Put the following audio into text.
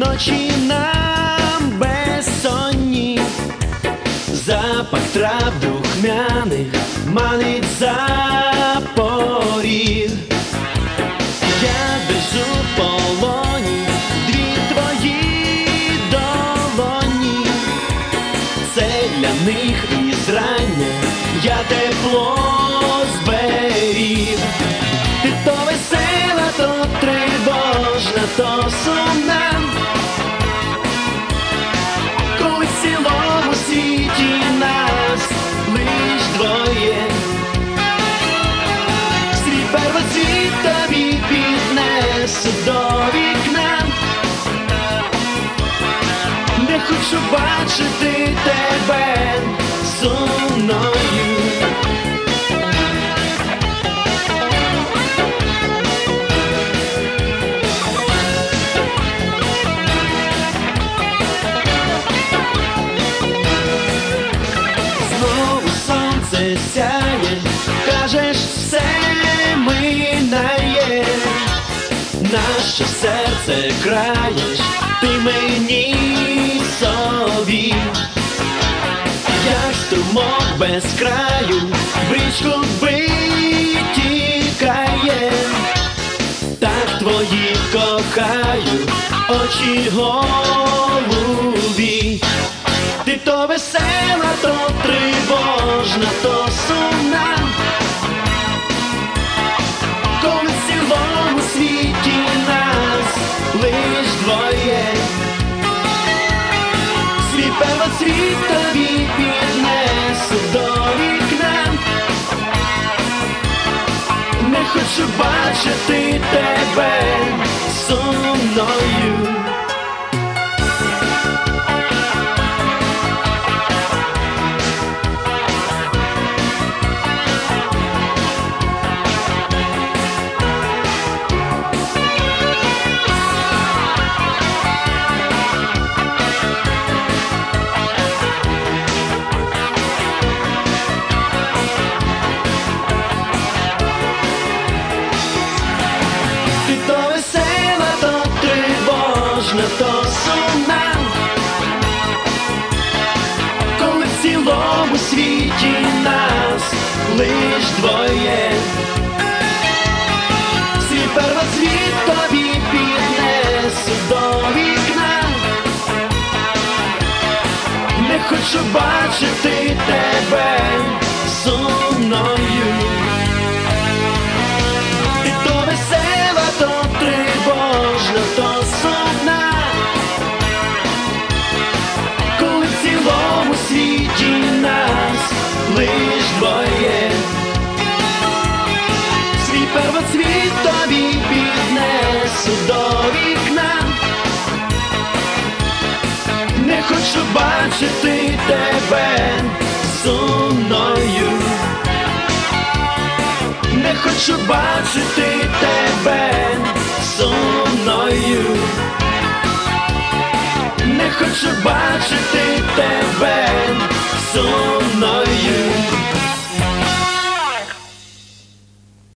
ночі нам безсонні, запах трав духмяних манить за поріг. Я держу в полоні дві твої долоні, це для них і зрання я тепло зберіг. Ти то весела, то тривожна, то сумна. Піднесу до вікна. Не хочу бачити тебе сумною. Знову сонце наше серце краєш, ти мені собі, як струмок без краю, в річку витікає, так твої кохаю, очі голубі. Ти то весела, то тривожна, то сумна. Коли в тобі піднесу до вікна. Не хочу бачити тебе сумною. Лиш двоє. Свій первоцвіт тобі піднесу до вікна. Не хочу бачити тебе сумною. Піднесу до вікна. Не хочу бачити тебе сумною. Не хочу бачити тебе сумною. Не хочу бачити тебе сумною.